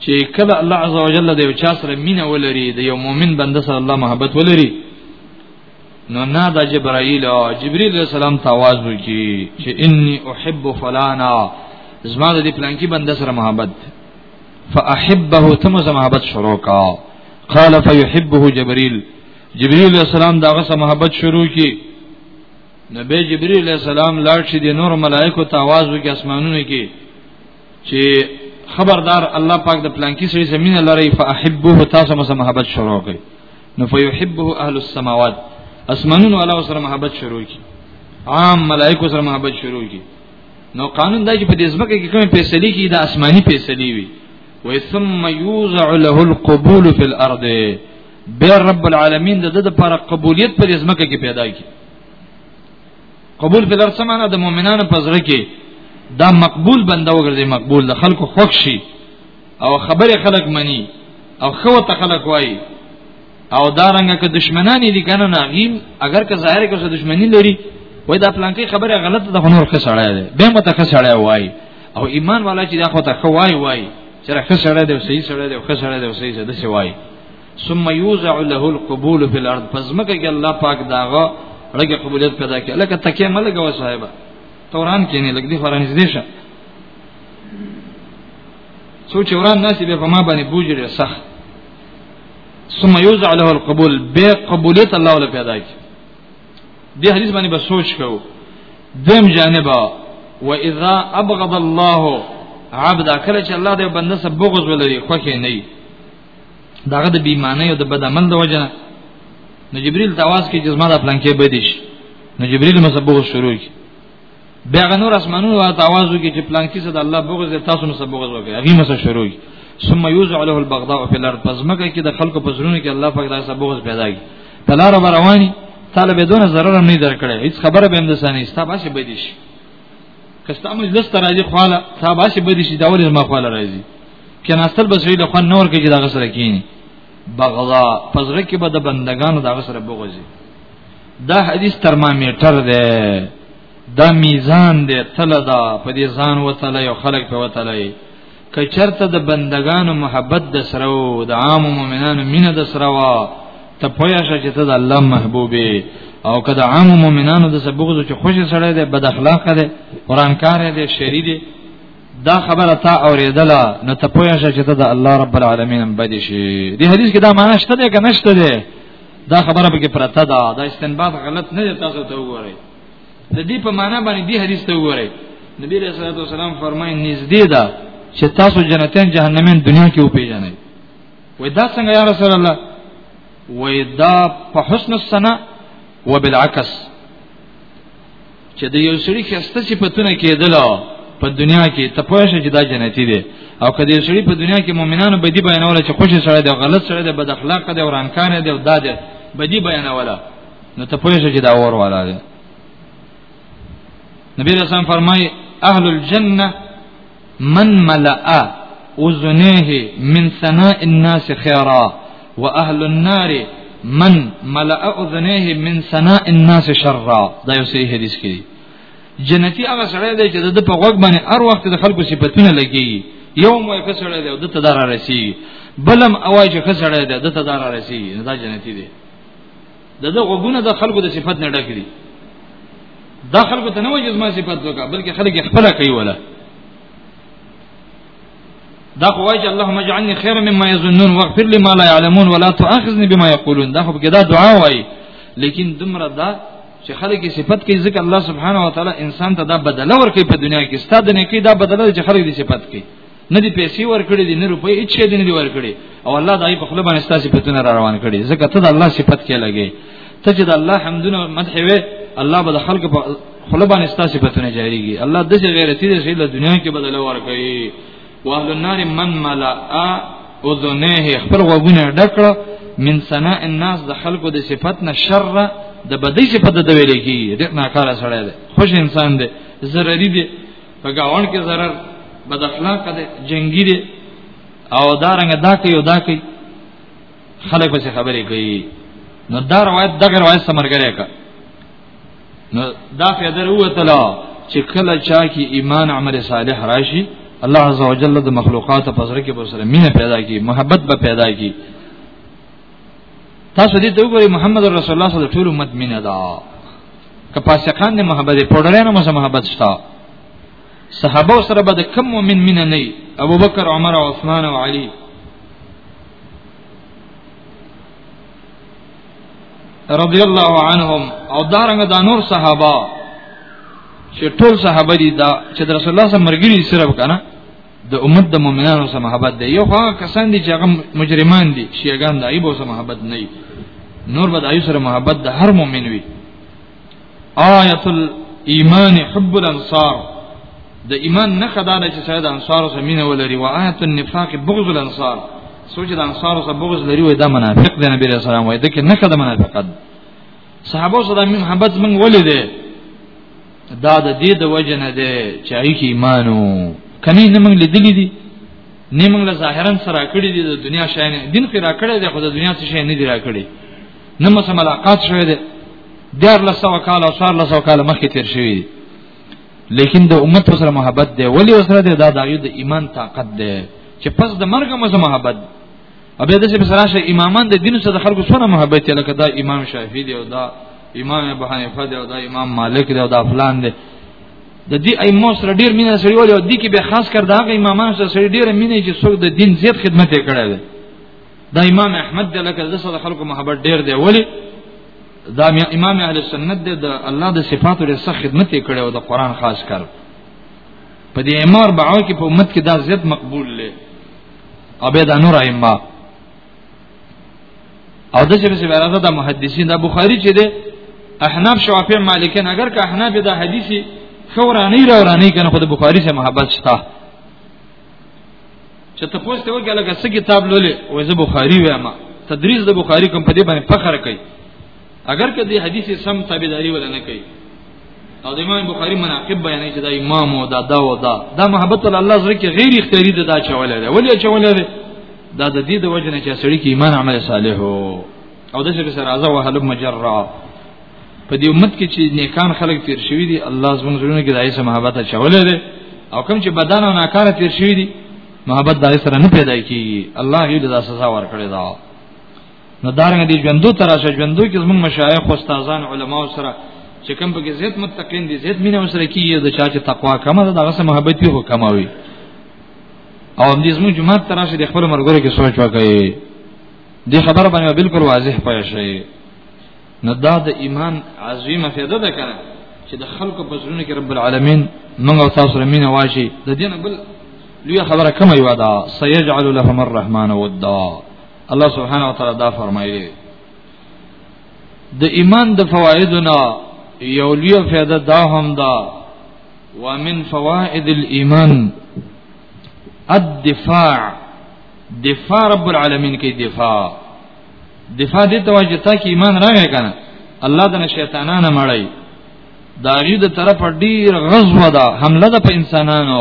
چې کله الله عزوجل د یو چا سره مینه ولري د یو مؤمن بنده سره الله محبت ولري نو نه دا جبرائیل او جبرئیل علیہ السلام تواز وکي چې انی احب فلانا زما د پلانکی بنده سره محبت فاحبه تم محبت شروع کا قال فيحبه جبريل جبريل عليه السلام داغه سره محبت شروع کی نبی جبريل عليه السلام لاړ شي د نور ملائکه ته आवाज وکي اسمانونو کې چې خبردار الله پاک د پلانکی سره زمينه لري فاحبه تاسو سره محبت شروع کړي نو فيحبه اهل السماوات اسمانونو علاوه سره محبت شروع کی عام ملائکه سره محبت شروع کی نو قانون دا چې په دې ځمکه کې کومې فیصلې کې دا آسماني فیصلې وي و ثم یوزع له القبول فی الارض بیا رب العالمین د د لپاره قبولیت په دې ځمکه کې پیدا کی قبول په درس معنا د مؤمنانو په زړه کې دا مقبول بنده وګرځي مقبول د خلکو خوښ شي او خبره خلک مني او خو ته خلک وایي او دا رنګ که دشمنان دي کنه ناغیم اگر که ظاهر کې څه دشمنی لري وای دا پلانکی خبره غلطه ده نور ښه سړی دی به مت ښه سړی وای او ایمان والا چې دا خو ته ښه وای وای چې ښه سړی دی صحیح سړی دی ښه سړی دی صحیح سړی دی وای ثم يوزع له القبول في الارض پس مکه کې الله پاک داغه لکه قبولیت پیدا کړي لکه تکیه ملګه و صاحب توران کې نه لګ دي فرانس دي شه سوچ وران ناس به په ما باندې بوجره سخت ثم يوزع له القبول به قبولیت الله له پیدا کی دې حدیث باندې به سوچ کوو دیم جانب و اذا ابغض الله عبد کله چې الله دې بنده سره بغض ولري خوکه نه داغه د بیمانه او د بد عمل د وجه نو جبريل تواس کې جسمه د پلان کې بدیش نو جبريل مسبوغ شروع کی بیا نور اسمانونو ته आवाज وکړي چې پلان کې صد الله بغض تاسو نو سب بغض وکړي هغه مسه شروع ثم يوزع له البغضاء في الارض پس مګه کې د خلکو په زړونو کې الله پاک دا سب بغض پیدا کی تلار رواني طالب دون ضرر هم نه درکړي هیڅ خبره به هم د ساني ستا باسي بدیش کستا مجلس ته راځي خواله تا باسي بدیش دا ولې ما خواله راځي کنا اصل بس ویل خو نور کې دا غسر کینی بغضا پزره کې به د بندگانو دا غسر بغضی دا حدیث ترمامیټر دی دا میزان دی تل دا په دې ځان وتل یو خلق په وتل که چرته د بندگانو محبت د سره او د عام مؤمنانو مینه د سره وا ته پوهه شې چې ته د الله محبوبې او که د عام مؤمنانو د سبغز چې خوش سره دی بد اخلاق دی قران کار دی شری دی دا خبره تا اوریدله نو ته پوهه شې چې ته د الله رب العالمین بد شي دی حدیث کې دا معنی شته دی که نشته دی دا خبره به کې پرته ده دا استنباط غلط نه دی تاسو ته وګورئ د دې په معنا باندې دی حدیث ته وګورئ نبی رسول الله سلام فرمایي نږدې ده چې تاسو جنتین جهنمین دنیا کې وپیژنئ وای دا څنګه یا رسول الله وای دا په حسن السنا وبالعکس چې د یو سړي خسته صفاتونه کېدل په دنیا کې ته پوه شې چې دا جنتی دی او کله یو سړي په دنیا کې مؤمنانو بدی بیانول چې خوشی سره دی غلط سره دی بد اخلاق دی ورانکان دی او داد بدی بیانول نو ته پوه شې چې دا اور والا دی نبی رسول فرمای اهل الجنه من ملأ اذنيه من ثناء الناس خيرا واهل النار من ملأ اذنيه من ثناء الناس شرا دا یو صحیح حدیث کې جنتی هغه سره دی چې د په غوږ باندې هر وخت د خلکو صفاتونه لګي یو مو یې خسړې دی او د تدار رسی بلم اواز خسړې دی د تدار رسی دا جنتی دی دغه غوګونه د خلکو د صفت نه ډک دي دا خلکو ته نه وایي زما صفت وکړه بلکې خلک خپل کوي ولا دا خو وایي چې اللهم اجعلني خيرا مما يظنون واغفر لي ما لا يعلمون ولا تؤاخذني بما يقولون دا خو کې دا دعا وایي لیکن دمره دا چې خلک یې صفت کوي ځکه الله سبحانه و تعالی انسان ته دا بدله ورکړي په دنیا کې ستاد نه کوي دا بدله چې خلک دې صفت کوي نه دی پیسې ورکړي دي نه روپۍ هیڅ شی نه دی ورکړي او الله دای په خپل باندې ستاسو صفاتونه را روان کړي ځکه ته د الله صفت کې لګي ته چې د الله حمدونه مدح وي الله به د خلکو په خپل باندې ستاسو صفاتونه جاریږي الله د غیرتی د شی له دنیا کې بدل ورکړي واهل النار من ملأ اذنه خپل غوونه ډکړه من سنا الناس د خلکو د صفات نه شر د بدی صفات د ویل کی ډیر ناکاره سره دی خوش انسان دی ضروري دی په گاون کې zarar بد اخلاق ده جنگی ده او دا رنګ دا کوي او دا کوي خلک به خبرې کوي نو دا روایت دغه روایت سمرګره کا نو دا فیدر هو تعالی چې کله چا کې ایمان عمل صالح راشي الله عزوجل د مخلوقات په سره کې به سره مینه پیدا کی محبت به پیدا کی تاسو دې ته وګورئ محمد رسول الله صلی الله علیه وسلم ټول امت مینه ده که فاسقان نه محبت پړړې نه مزه محبت شتا صحابه سره به د کم مؤمن مين نه ابو بکر عمر او عثمان او علي رضی الله عنهم او دارنګ د نور صحابه چې ټول صحابه دي دا چې رسول الله سره مرګري سره وکنه د امت د مؤمنانو سره محبت دی یو خو کسان دي چې هغه مجرمان دي شیعاګان دای بو سره محبت نه وي نور بد ایو سره محبت د هر مؤمن وي آیت الايمان حب الانصار د ایمان نه خدانه چې سره د انصار سره مینه ولري او آیت النفاق بغض الانصار سوچ د انصار سره بغض لري وای دا منافق دی نبی رسول الله وای دا کې نه خدای منافقت صحابه سره محبت من ولې ده دا د دې د وجه نه ده چې ای کی ایمانو کني نه موږ لیدلې دي نه موږ له ظاهرا سره کړی دي د دنیا شاین دین کې را کړی دی خو د دنیا څه شي نه دی را کړی نه مو سم علاقات شوی دی دار له سو کال او سر له سو کال مخکې تیر شوی دی لیکن د امت سره محبت دی ولی سره دی دا د ایمان طاقت دی چې پس د مرګ مو محبت دی ابه د څه سره شي امامان د دین سره خلکو سره محبت یې لکه دا امام شافعي دی او دا امام ابو حنیفه دی او دا امام مالک دی او دا فلان دی د دې ائمه سره ډیر مینه سره ولې او دې کې به خاص کر دا هغه امامان سره ډیر مینه چې څوک د دین زیات خدمت یې کړی دی دا امام احمد دی لکه د سره خلکو محبت ډیر دی ولی دا امام اهل سنت دی د الله د صفاتو لري سخت خدمت یې کړی او د قران خاص کار په دې امر باو کې په امت کې دا زیات مقبول لري او به دا نور ائمه او د چې په اړه د محدثین د بخاری چې ده احناف شوافی مالکین اگر که احناف دا حدیثي خورانی را ورانی کنه خود بخاری سے محبت شتا چې ته پوښتنه وکړه لکه څه کتاب لولې وې زه بخاری وایم تدریس د بخاری کوم په دې باندې فخر کوي اگر که دې حدیث سم تابعداري ولا نه کوي او د امام بخاری مناقب بیانې چې دا امام او دا دا او دا دا محبت ول الله زړه کې غیر اختیاري ده دا چولې ده ولې چولې ده دا د دې د وجه نه چې سړی کې ایمان عمل صالح او د شر سره ازه وهل مجرا په دې امت کې چې نیکان خلک تیر شوی دي الله زموږ زړه کې دایسه محبت چولې ده او کوم چې بدن او ناکاره تیر شوی دي محبت دای سره نه پیدا کیږي الله یې د سزا ورکړي دا نو دارنګ دي ژوندو تر راشه ژوندو کې زموږ مشایخ او استادان علما سره چې کوم به زیات متقین دي زیات مینه سره کیږي د چا چې تقوا کمه ده دغه سره محبت یې وکماوي او هم دې زموږ جماعت تر راشه د خپل مرګره کې سوچ وکړي دې خبر باندې بالکل واضح پوه شي نو دا د ایمان عظیمه فایده ده کنه چې د خلکو په زړونو کې رب العالمین موږ او تاسو رمینه واشي د دین بل لوی خبره کومه یو ده سيجعل لهم الرحمن ودا الله سبحانه وتعالى دا فرمایلی د ایمان د فوایدنا یو لوی فائدہ دا هم دا ومن فوائد الايمان الدفاع دفاع رب العالمین کې دفاع دفاع دې ته واجب تا کې ایمان راغی کنه الله د شیطانانو مړی دا غي د طرف ډیر غزوه ده حمله ده په انسانانو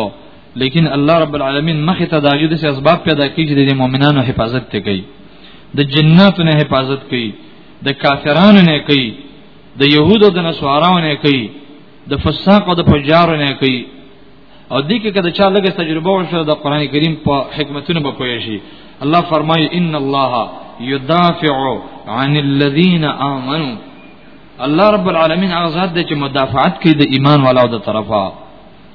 لیکن الله رب العالمین مخه ته داګه د اسباب پیدا کړي چې د مؤمنانو حفاظت ته کوي د جناتو نه حفاظت کوي د کافرانو نه کوي د يهودو د نسوارانو نه کوي د فساق او د فجارو نه کوي او دې کې کله چې لږه تجربه وشو د قران کریم په حکمتونو به پوه شي الله فرمایي ان الله يدافع عن الذين امنوا الله رب العالمین هغه ذات دی چې مدافعت کوي د ایمان والو د طرفه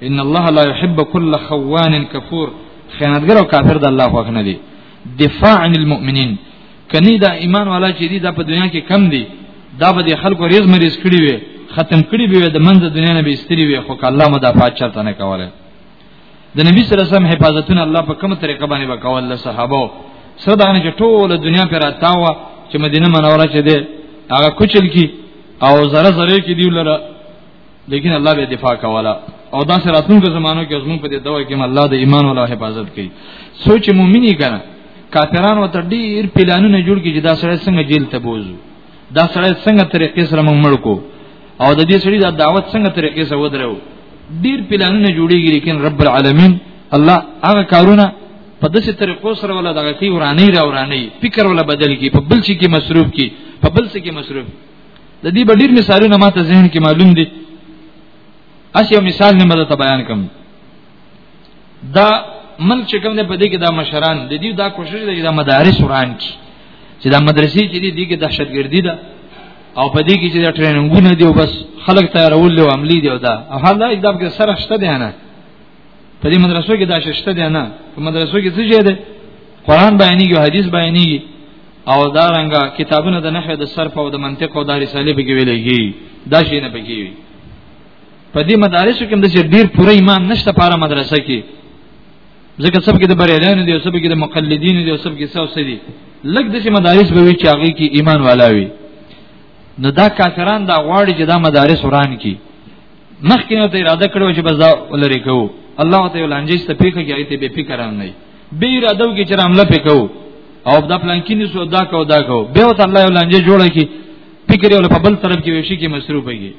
ان الله لا يحب كل خوان كفور خیانتګر او کافر د الله خوښ نه دي دفاع عن المؤمنین کني دا ایمان والا چې دي دا په دنیا کې کم دي دا به د خلکو ریز مریض کړی وي ختم کړی وي د منځ دنیا نه به استری وي خو الله مدافع چرته نه کوله د نبی صلی الله علیه وسلم حفاظتونه الله په کومه طریقه باندې وکول له صحابه سره دا نه ټول دنیا پر اتاوه چې مدینه منوره چې ده هغه کوچل کی او زره زره کې دی لره لیکن الله به دفاع کوله او دا سره راتلونکو زمانو کې زموږ په دې دوا کې الله د ایمان ولا حفاظت کوي سوچ مؤمنی کنه کافرانو ته ډیر پلانونه جوړ کړي چې دا سره څنګه جیل ته بوزو دا سره څنګه طریقې سره موږ مړ کو او د دې سړي دا دعوت څنګه طریقې سره ودرو ډیر پلانونه جوړیږي لیکن رب العالمین الله هغه کارونه په داسې طریقو سره ولا دغه کی ورانی را ورانی فکر ولا بدل کی په بل شي کې مصروف کی په بل څه کې مصروف د دې بدیر مثالونه ماته ذهن کې معلوم دي اسی یو مثال نه مده ته بیان کوم دا من چې کوم نه پدې کې دا مشران د دې دا کوشش دی دا مدارس وران کی چې دا مدرسې چې دي دغه دهشتګردي ده او پدې کې چې دا ټریننګونه دی او بس خلک تیارول او عملی دی او دا او حال دا اقدام کې سره شته دی نه په دې مدرسو کې دا شته دی نه په مدرسو کې څه شي دی قران بیانېږي حدیث بیانېږي او دا رنګه کتابونه د نحوه د صرف او د منطق او د رسالې به ویلېږي دا شي نه پکې وي په دې مدارسو کې د ډیر پوره ایمان نشته پاره مدرسه کې ځکه سب کې د بریالانو دی او سب کې د مقلدینو دی او سب کې څو سدي لګ د چې مدارس به وي چې هغه کې ایمان والا وي نو دا کافران دا غواړي چې دا مدارس وران کی مخکې نو ته اراده کړو چې بس دا ولري کوو الله تعالی لانجې ستپیخه کې ایته به فکر نه به اراده وکړي چې حمله پکاو او دا پلان کې نسو دا کو دا کو به وت الله یو لانجه جوړه کی فکر یو په بل طرف کې وشي کې مصروف وي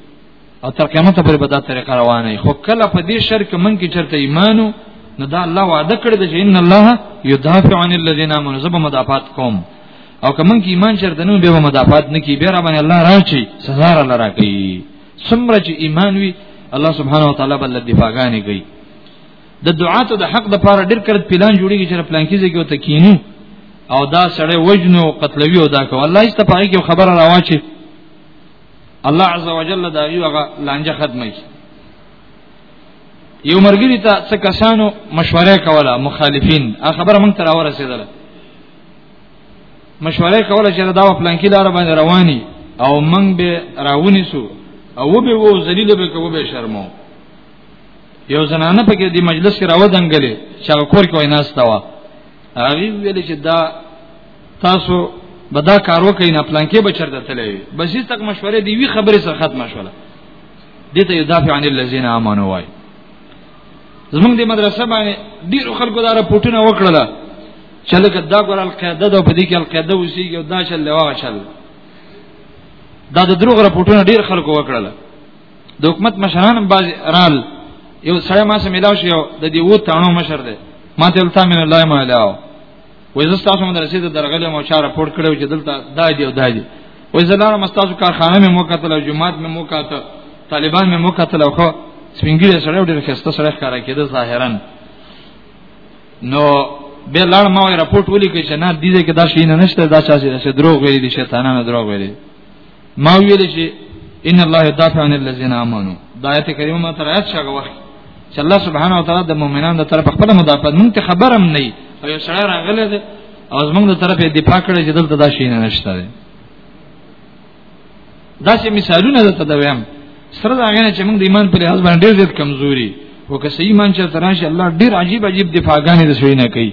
او تر قیامت پورې به دا طریقه روانه خو کله په دې شر کې من کې چرته ایمانو نو دا الله وعده کړی دی چې ان الله یدافع عن الذين امنوا زب مدافعات کوم او کوم کې ایمان چرته نو به مدافعات نکي به را باندې الله راچی سزا را لرا کوي څومره چې ایمان وي الله سبحانه وتعالى بل دفاعګانې کوي د دعاتو د حق د پاره ډیر کړت پلان جوړیږي چې پلان کې ځګو ته کینو او دا سړی وجنو قتلوي او دا کو الله ایست پاره کې خبره راواچي الله عز وجل دا یو هغه لانجه ختمه کی یو مرګری ته څه کسانو مشوره کوله مخالفین هغه خبره مونږ تر اوره رسیدله مشوره کوله چې دا پلان کې لار باندې رواني او مونږ به راونی سو او به وو ذلیل به کو به شرمو یو زنانه پکې د مجلس کې راو دنګلې چې هغه کور کې وای ناشته وا هغه ویل چې دا تاسو به دا کار وکړئ نه پلان کې به چرته تللی بس هیڅ تک مشورې دی وی خبرې سره ختمه شوله دې ته یدافع عن الذين امنوا وای زمونږ د مدرسې باندې ډیر خلکو دا راپورټونه وکړل چې لکه دا ګور القاعده د په دې کې القاعده وسیږي او دا چل لوا چل دا د دروغ راپورټونه ډیر خلکو وکړل د حکومت مشران باز رال یو سړی ما سره ملاو شو د دې وو تانو مشر دی ما ته التا من الله ما لاو وې زه تاسو مونږ رسید درغلې مو چا راپورټ کړو چې دلته دا دی او دا دی وې زه لارم تاسو کارخانه مې مو کتل او جماعت مې مو کتل طالبان مې مو کتل خو سپینګری سره ډېر خسته سره ښکارا کېده ظاهرا نو به لړ ما راپورټ ولیکي چې نه دې کې دا شي نه نشته دا چا چې دروغ ویلي دي شیطانانه دروغ ویلي ما ویل چې ان الله دافع عن الذين امنوا دا آیت کریمه ما تر آیت شغه وخت چې الله سبحانه و تعالی د مؤمنانو د طرف خپل مدافعت مونږ ته خبرم نه او یو سره راغله ده او زمونږ د طرف دفاع کړي چې دلته دا شي نه نشته ده دا چې مثالونه ده ته دا ویم سره دا غنه چې مونږ د ایمان په لحاظ باندې ډېر زیات کمزوري وکه صحیح مان چې ترانش الله ډېر عجیب عجیب دفاعګانې د سړي نه کوي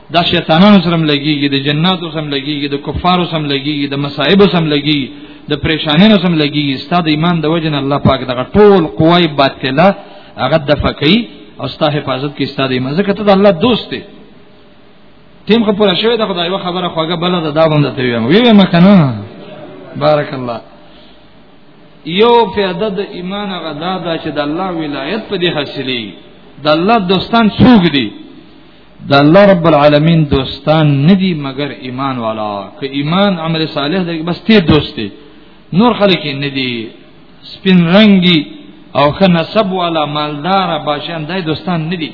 دا شیطانانو سره لګيږي د جناتو سره لګيږي د کفارو سره لګيږي د مصائب سره لګيږي د پریشانینو سره لګيږي ستاسو ایمان د وجنه الله پاک دغه ټول قوای باطله هغه د فقہی او ستاسو حفاظت کې ستاسو ایمان ځکه ته د الله دوست دی تیم خو پوره شوی د خدای و خبره خوګه بل د دا باندې ته ویم وی ما کنه بارک الله یو فیاده د ایمان غدا دا چې د الله ولایت په دې حاصلې د الله دوستان څوک دي د الله رب العالمین دوستان ندي مگر ایمان والا که ایمان عمل صالح دی بس ته دوستي نور خلک ندي سپین رنگي او که نسب والا مالدار باشان دای دوستان ندي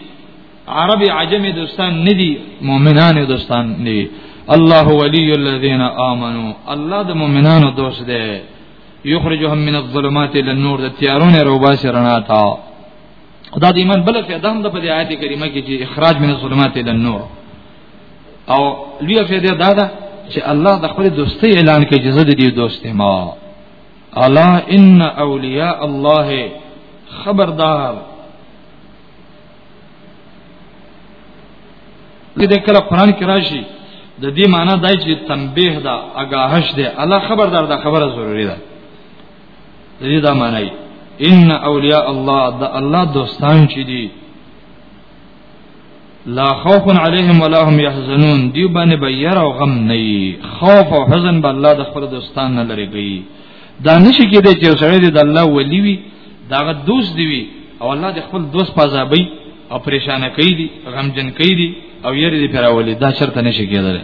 عربي عجمي دوستان ندي مؤمنان دوستان ندي الله ولي الذين امنوا الله د مؤمنانو دوست دی یخرجهم من الظلمات الى النور د تیارونه روباسي رڼا ته خدا د ایمان بل فائدہ هم د په آیت کریمه کې چې اخراج من الظلمات الى النور او لوی فائدہ دا ده چې الله د خپل دوستي اعلان کوي چې زه دې دوست ما الا ان اولیاء الله خبردار دې کله قران کې راشي د دې معنی دای چې تنبیه ده اگاهش ده الله خبردار ده خبره ضروری ده دې دا معنی ان اولیاء الله د الله دوستان چې دي لا خوف علیهم ولا هم يحزنون دی باندې بیر او غم نه خوف او حزن به الله د خپل دوستان نه لري کوي دا نشي کېدای چې سړی د الله ولی وي داغه دوست دی وي او الله د خپل دوست پازابي او پریشان کوي دي غمجن کوي دي او یری دي پیراولي دا شرط نشي کېدای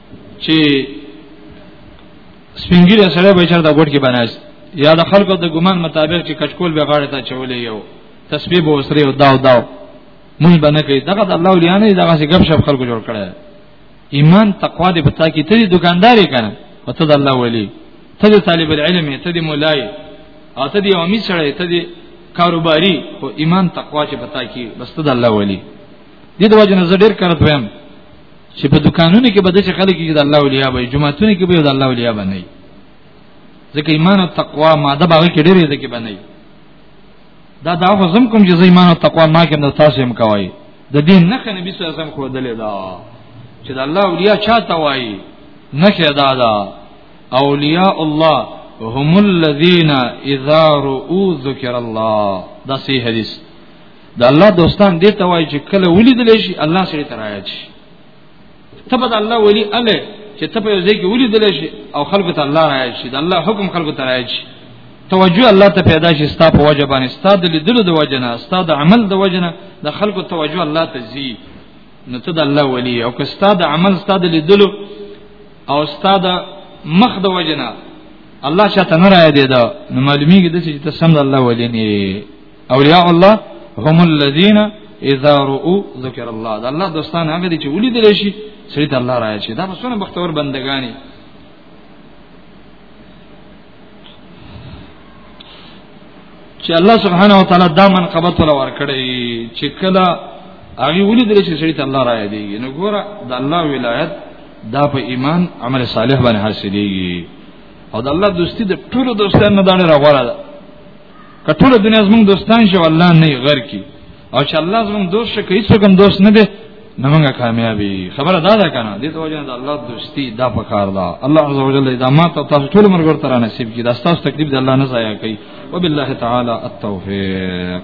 چې سپینګیره سره به چرته ګډ کې بناست یا د خلکو د ګمان مطابق چې کچکول به غاړه ته چولې یو تسبیح به وسره او داو داو مونږ باندې کوي دغه د الله ولیانه دغه څه غب شپ خلکو جوړ کړي ایمان تقوا دې پتا کې ته دکانداري کنه او ته د الله ولی ته د طالب العلم ته د مولای او ته د امید سره ته د کاروباری او ایمان تقوا چې پتا کې بس ته د الله ولی دې د وجه نه زه ډېر کار دویم چې په دکانونو کې به د خلک کې د الله ولیا به جمعهتونو کې به د الله ولیا به نه ځکه ایمان او تقوا ماده باغ کې ډېرې ځکه به نه دا دا خو زم کوم چې ایمان او تقوا ما کې نه تاسو هم کوي د دین نه خنه به سره سم خو دلې دا چې د الله ولیا چاته وایي نه دا دا اولیاء الله هم الذين اذا رؤوا ذکر الله دا صحیح حدیث د الله دوستان دې ته وایي چې کله ولیدل شي الله سره ترایا شي ته به د الله ولی اله چې ته په ځای کې ولیدل شي او خلکو ته الله رایا شي د الله حکم خلکو ته رایا شي توجه الله ته پیدا شي ستا په وجه باندې ستا د لیدلو د وجه نه ستا د عمل د وجه نه د خلکو توجه الله ته زی نو ته د الله ولی او که ستا د عمل ستا د لیدلو او ستا د مخ د وجه نه الله شاته نه رایا دی دا نو معلومیږي د چې ته سم د الله ولی نه اولیاء الله هم الذين اذا رؤوا ذکر الله دا الله دوستان هغه دي چې ولیدل شي سړي ته الله راځي شي دا څونه بختور بندگاني چې الله سبحانه و تعالی دا من قبط ولا ور کړی چې کله هغه ولیدل شي سړي ته الله راځي دی نو ګوره د الله ولایت دا په ایمان عمل صالح باندې حاصلېږي او د الله دوستی د ټولو دوستانو نه دا نه راغواړه کټوله دنیا زمونږ دوستان شو الله نه غر کی او چې الله زمونږ دوست شي هیڅ کوم دوست نه دی نو موږ کامیابی خبره دا ده کنه دې ته وجه ده الله دوستی دا پکار ده الله عز وجل دا ما ته تاسو ټول مرګ ورته نصیب کړي دا تاسو تکلیف ده الله نه ضایع کوي وبالله تعالی التوفیق